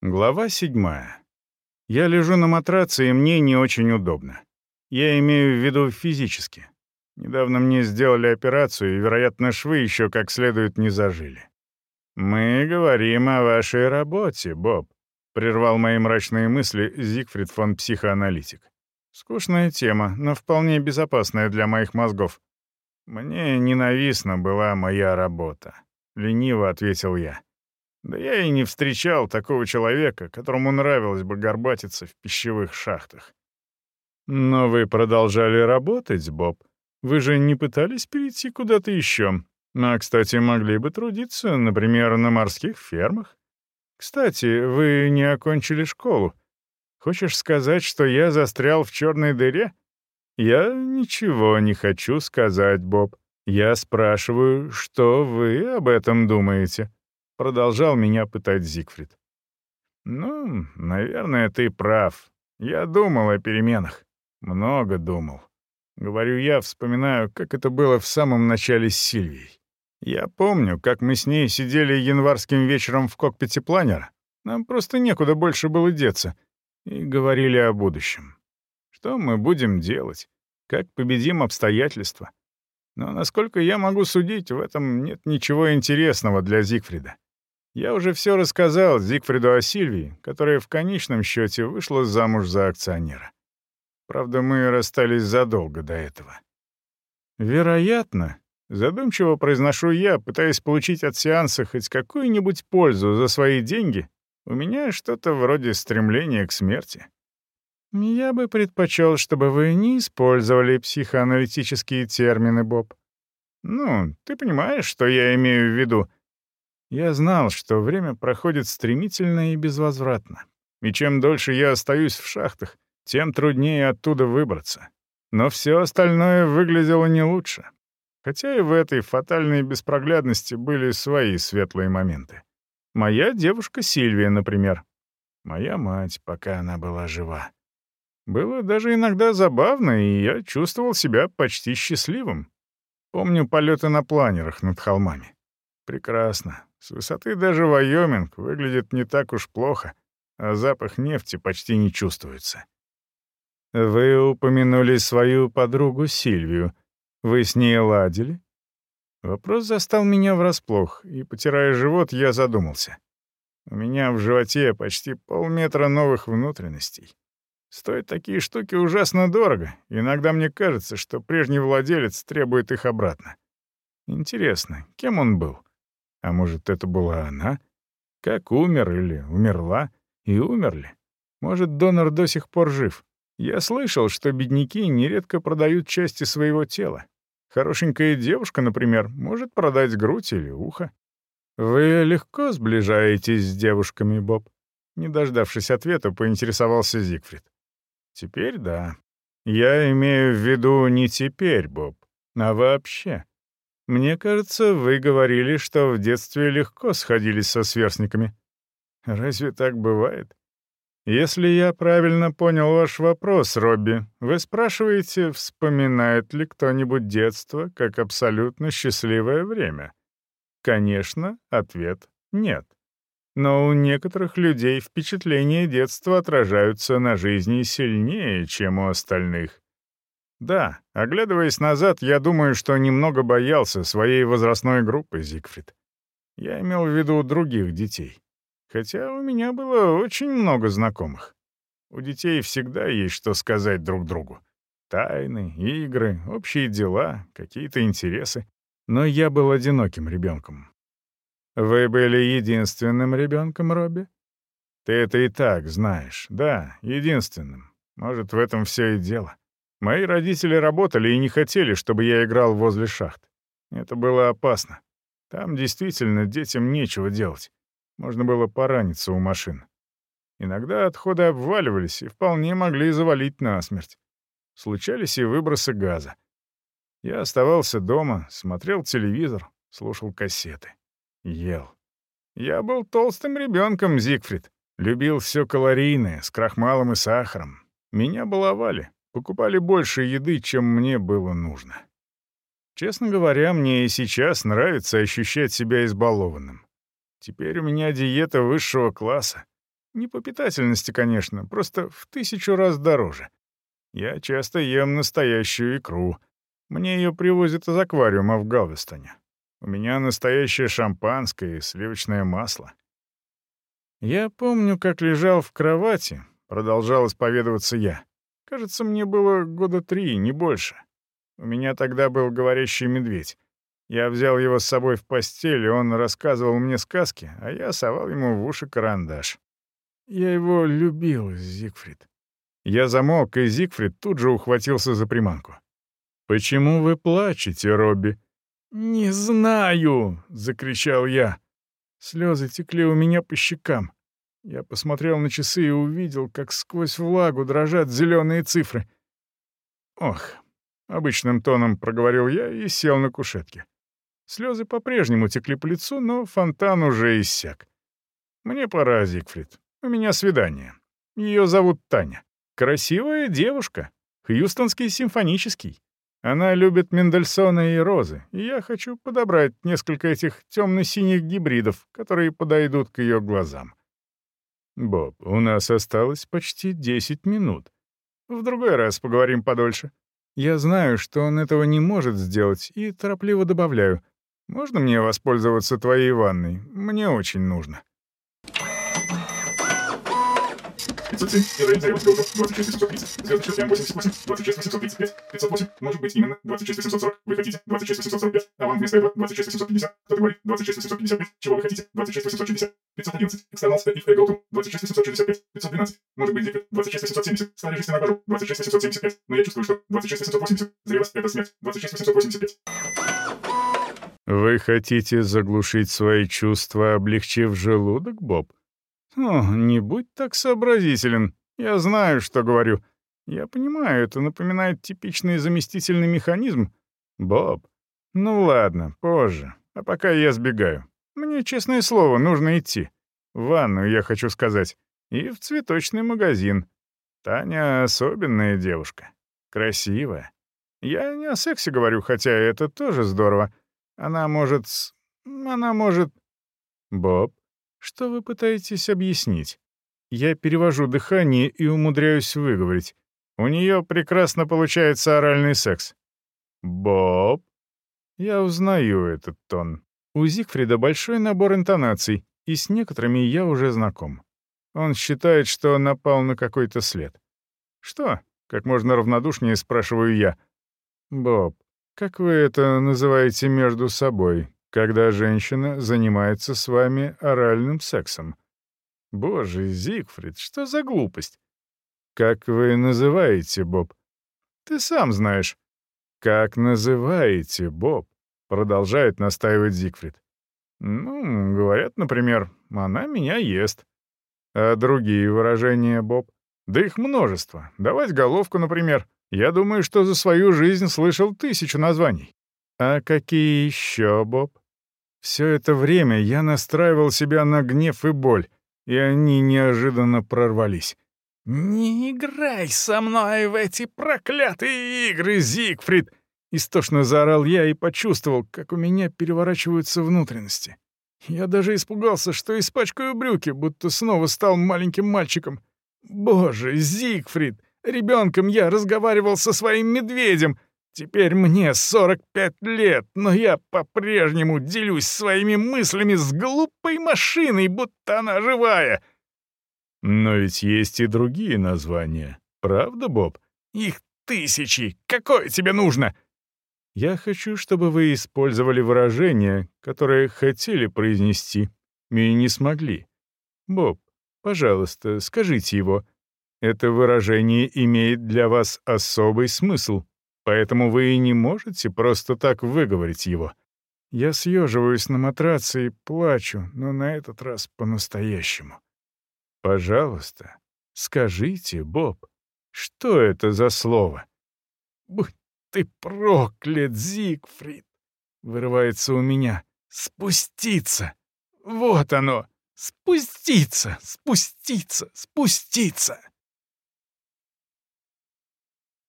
Глава седьмая. Я лежу на матраце, и мне не очень удобно. Я имею в виду физически. Недавно мне сделали операцию, и, вероятно, швы еще как следует не зажили. «Мы говорим о вашей работе, Боб», — прервал мои мрачные мысли Зигфрид фон психоаналитик. «Скучная тема, но вполне безопасная для моих мозгов». «Мне ненавистна была моя работа», — лениво ответил я. Да я и не встречал такого человека, которому нравилось бы горбатиться в пищевых шахтах. Но вы продолжали работать, Боб. Вы же не пытались перейти куда-то еще. А, кстати, могли бы трудиться, например, на морских фермах. Кстати, вы не окончили школу. Хочешь сказать, что я застрял в черной дыре? Я ничего не хочу сказать, Боб. Я спрашиваю, что вы об этом думаете. Продолжал меня пытать Зигфрид. «Ну, наверное, ты прав. Я думал о переменах. Много думал. Говорю я, вспоминаю, как это было в самом начале с Сильвией. Я помню, как мы с ней сидели январским вечером в кокпите планера. Нам просто некуда больше было деться. И говорили о будущем. Что мы будем делать? Как победим обстоятельства? Но, насколько я могу судить, в этом нет ничего интересного для Зигфрида. Я уже все рассказал Зигфриду о Сильвии, которая в конечном счете вышла замуж за акционера. Правда, мы расстались задолго до этого. Вероятно, задумчиво произношу я, пытаясь получить от сеанса хоть какую-нибудь пользу за свои деньги, у меня что-то вроде стремления к смерти. Я бы предпочел, чтобы вы не использовали психоаналитические термины, Боб. Ну, ты понимаешь, что я имею в виду — я знал, что время проходит стремительно и безвозвратно. И чем дольше я остаюсь в шахтах, тем труднее оттуда выбраться. Но все остальное выглядело не лучше. Хотя и в этой фатальной беспроглядности были свои светлые моменты. Моя девушка Сильвия, например. Моя мать, пока она была жива. Было даже иногда забавно, и я чувствовал себя почти счастливым. Помню полеты на планерах над холмами. Прекрасно. С высоты даже Вайоминг выглядит не так уж плохо, а запах нефти почти не чувствуется. Вы упомянули свою подругу Сильвию. Вы с ней ладили? Вопрос застал меня врасплох, и, потирая живот, я задумался. У меня в животе почти полметра новых внутренностей. Стоят такие штуки ужасно дорого. Иногда мне кажется, что прежний владелец требует их обратно. Интересно, кем он был? А может, это была она? Как умер или умерла? И умерли? Может, донор до сих пор жив? Я слышал, что бедняки нередко продают части своего тела. Хорошенькая девушка, например, может продать грудь или ухо. Вы легко сближаетесь с девушками, Боб? Не дождавшись ответа, поинтересовался Зигфрид. Теперь да. Я имею в виду не теперь, Боб, а вообще. Мне кажется, вы говорили, что в детстве легко сходились со сверстниками. Разве так бывает? Если я правильно понял ваш вопрос, Робби, вы спрашиваете, вспоминает ли кто-нибудь детство как абсолютно счастливое время? Конечно, ответ — нет. Но у некоторых людей впечатления детства отражаются на жизни сильнее, чем у остальных. Да, оглядываясь назад, я думаю, что немного боялся своей возрастной группы, Зигфрид. Я имел в виду других детей. Хотя у меня было очень много знакомых. У детей всегда есть что сказать друг другу. Тайны, игры, общие дела, какие-то интересы. Но я был одиноким ребенком. Вы были единственным ребенком, Робби? Ты это и так знаешь. Да, единственным. Может, в этом все и дело. Мои родители работали и не хотели, чтобы я играл возле шахт. Это было опасно. Там действительно детям нечего делать. Можно было пораниться у машин. Иногда отходы обваливались и вполне могли завалить насмерть. Случались и выбросы газа. Я оставался дома, смотрел телевизор, слушал кассеты. Ел. Я был толстым ребенком, Зигфрид. Любил все калорийное, с крахмалом и сахаром. Меня баловали покупали больше еды, чем мне было нужно. Честно говоря, мне и сейчас нравится ощущать себя избалованным. Теперь у меня диета высшего класса. Не по питательности, конечно, просто в тысячу раз дороже. Я часто ем настоящую икру. Мне ее привозят из аквариума в Галвестоне. У меня настоящее шампанское и сливочное масло. Я помню, как лежал в кровати, продолжал исповедоваться я. Кажется, мне было года три, не больше. У меня тогда был говорящий медведь. Я взял его с собой в постель, и он рассказывал мне сказки, а я совал ему в уши карандаш. Я его любил, Зигфрид. Я замолк, и Зигфрид тут же ухватился за приманку. «Почему вы плачете, Робби?» «Не знаю!» — закричал я. Слезы текли у меня по щекам. Я посмотрел на часы и увидел, как сквозь влагу дрожат зеленые цифры. «Ох!» — обычным тоном проговорил я и сел на кушетке. Слезы по-прежнему текли по лицу, но фонтан уже иссяк. «Мне пора, Зигфрид. У меня свидание. Ее зовут Таня. Красивая девушка. Хьюстонский симфонический. Она любит Мендельсона и розы, и я хочу подобрать несколько этих темно-синих гибридов, которые подойдут к ее глазам. Боб, у нас осталось почти 10 минут. В другой раз поговорим подольше. Я знаю, что он этого не может сделать, и торопливо добавляю. Можно мне воспользоваться твоей ванной? Мне очень нужно. Может быть именно 26 840, вы хотите 26 845, а вам вместо этого 26 850, кто-то говорит 26 855, чего вы хотите, 26 860, 511, экстернал и Голгоф, 26 865, 512, может быть Дикет, 26 870, стали жизни на базу, 26 875, но я чувствую, что 26 880, зрелость — это смерть, 26 885. Вы хотите заглушить свои чувства, облегчив желудок, Боб? «О, не будь так сообразителен. Я знаю, что говорю. Я понимаю, это напоминает типичный заместительный механизм. Боб. Ну ладно, позже. А пока я сбегаю. Мне, честное слово, нужно идти. В ванну, я хочу сказать. И в цветочный магазин. Таня особенная девушка. Красивая. Я не о сексе говорю, хотя это тоже здорово. Она может... Она может... Боб, что вы пытаетесь объяснить? Я перевожу дыхание и умудряюсь выговорить. У нее прекрасно получается оральный секс. Боб? Я узнаю этот тон. У Зигфрида большой набор интонаций, и с некоторыми я уже знаком. Он считает, что напал на какой-то след. «Что?» — как можно равнодушнее спрашиваю я. «Боб, как вы это называете между собой? Когда женщина занимается с вами оральным сексом. Боже, Зигфрид, что за глупость? Как вы называете, Боб? Ты сам знаешь. Как называете, Боб? Продолжает настаивать Зигфрид. Ну, говорят, например, она меня ест. А другие выражения, Боб? Да их множество. Давать головку, например. Я думаю, что за свою жизнь слышал тысячу названий. А какие еще, Боб? Все это время я настраивал себя на гнев и боль, и они неожиданно прорвались. «Не играй со мной в эти проклятые игры, Зигфрид!» Истошно заорал я и почувствовал, как у меня переворачиваются внутренности. Я даже испугался, что испачкаю брюки, будто снова стал маленьким мальчиком. «Боже, Зигфрид! Ребенком я разговаривал со своим медведем!» Теперь мне 45 лет, но я по-прежнему делюсь своими мыслями с глупой машиной, будто она живая. Но ведь есть и другие названия, правда, Боб? Их тысячи. Какое тебе нужно? Я хочу, чтобы вы использовали выражение, которое хотели произнести, и не смогли. Боб, пожалуйста, скажите его. Это выражение имеет для вас особый смысл поэтому вы и не можете просто так выговорить его. Я съеживаюсь на матраце и плачу, но на этот раз по-настоящему. Пожалуйста, скажите, Боб, что это за слово? Будь ты проклят, Зигфрид! Вырывается у меня. Спуститься! Вот оно! Спуститься! Спуститься! Спуститься!